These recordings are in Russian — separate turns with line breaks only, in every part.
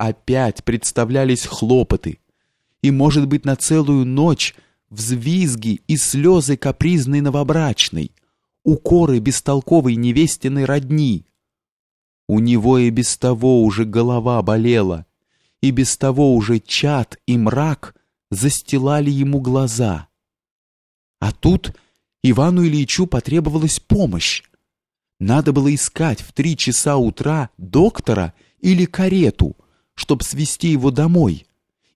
опять представлялись хлопоты, и, может быть, на целую ночь взвизги и слезы капризной новобрачной, укоры бестолковой невестиной родни. У него и без того уже голова болела, и без того уже чад и мрак застилали ему глаза. А тут Ивану Ильичу потребовалась помощь. Надо было искать в три часа утра доктора или карету, чтобы свести его домой.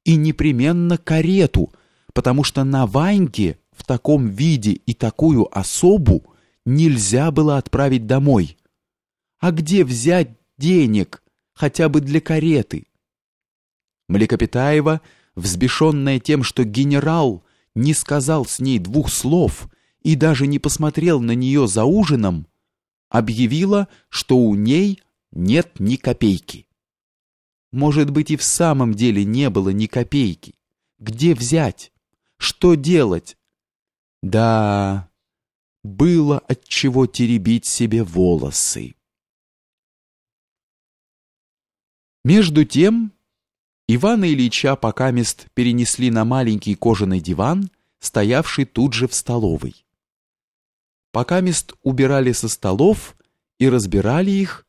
И непременно карету, потому что на Ваньке в таком виде и такую особу нельзя было отправить домой. А где взять денег хотя бы для кареты? Млекопитаева, взбешенная тем, что генерал не сказал с ней двух слов и даже не посмотрел на нее за ужином, объявила, что у ней нет ни копейки. Может быть, и в самом деле не было ни копейки. Где взять? Что делать? Да, было от чего теребить себе волосы. Между тем, Ивана Ильича покамест перенесли на маленький кожаный диван, стоявший тут же в столовой. Покамест убирали со столов и разбирали их,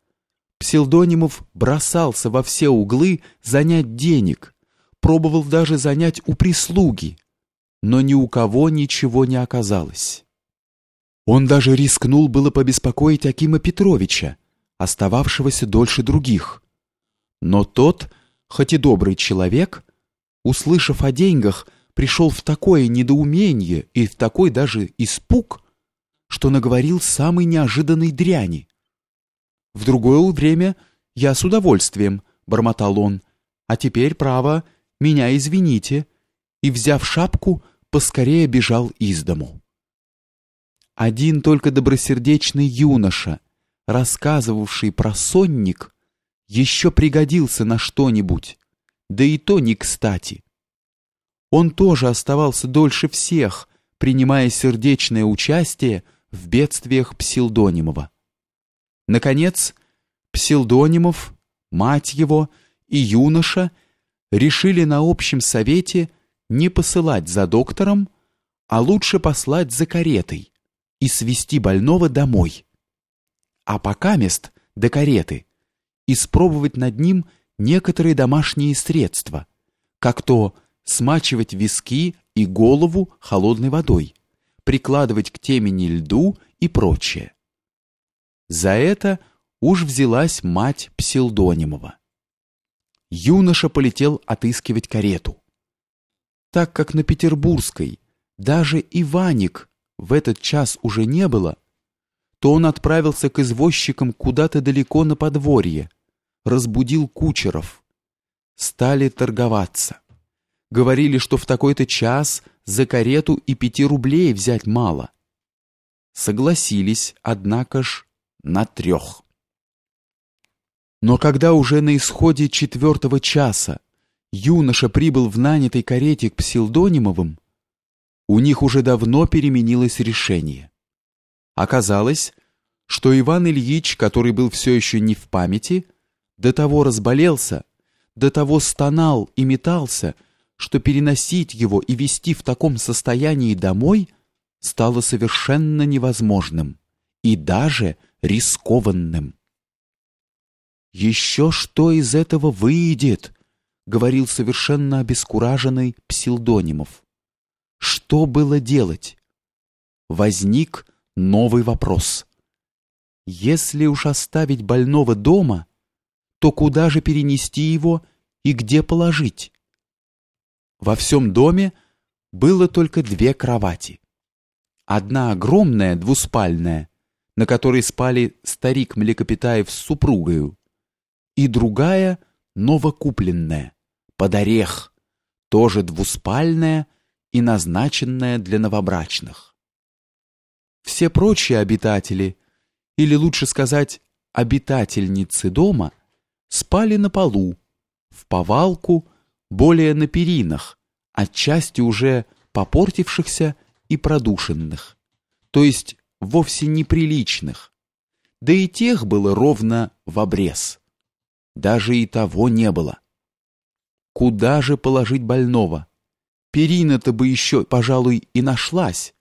Псилдонимов бросался во все углы занять денег, пробовал даже занять у прислуги, но ни у кого ничего не оказалось. Он даже рискнул было побеспокоить Акима Петровича, остававшегося дольше других. Но тот хоть и добрый человек, услышав о деньгах, пришел в такое недоумение и в такой даже испуг, что наговорил самой неожиданной дряни. В другое время я с удовольствием, бормотал он, а теперь, право, меня извините, и, взяв шапку, поскорее бежал из дому. Один только добросердечный юноша, рассказывавший про сонник, еще пригодился на что-нибудь, да и то не кстати. Он тоже оставался дольше всех, принимая сердечное участие в бедствиях Псилдонимова. Наконец, Псилдонимов, мать его и юноша решили на общем совете не посылать за доктором, а лучше послать за каретой и свести больного домой. А пока мест до кареты испробовать над ним некоторые домашние средства, как то смачивать виски и голову холодной водой, прикладывать к темени льду и прочее. За это уж взялась мать Псилдонимова. Юноша полетел отыскивать карету. Так как на Петербургской даже Иваник в этот час уже не было, то он отправился к извозчикам куда-то далеко на подворье, разбудил кучеров. Стали торговаться. Говорили, что в такой-то час за карету и пяти рублей взять мало. Согласились, однако ж, на трех. Но когда уже на исходе четвертого часа юноша прибыл в нанятой карете к Псилдонимовым, у них уже давно переменилось решение. Оказалось, что Иван Ильич, который был все еще не в памяти, до того разболелся, до того стонал и метался, что переносить его и вести в таком состоянии домой стало совершенно невозможным и даже рискованным. «Еще что из этого выйдет?» — говорил совершенно обескураженный Псилдонимов. Что было делать? Возник новый вопрос. Если уж оставить больного дома, то куда же перенести его и где положить? Во всем доме было только две кровати. Одна огромная, двуспальная, на которой спали старик Млекопитаев с супругою, и другая, новокупленная, под орех, тоже двуспальная и назначенная для новобрачных. Все прочие обитатели, или лучше сказать, обитательницы дома – спали на полу, в повалку, более на перинах, отчасти уже попортившихся и продушенных, то есть вовсе неприличных. Да и тех было ровно в обрез. Даже и того не было. Куда же положить больного? Перина-то бы еще, пожалуй, и нашлась.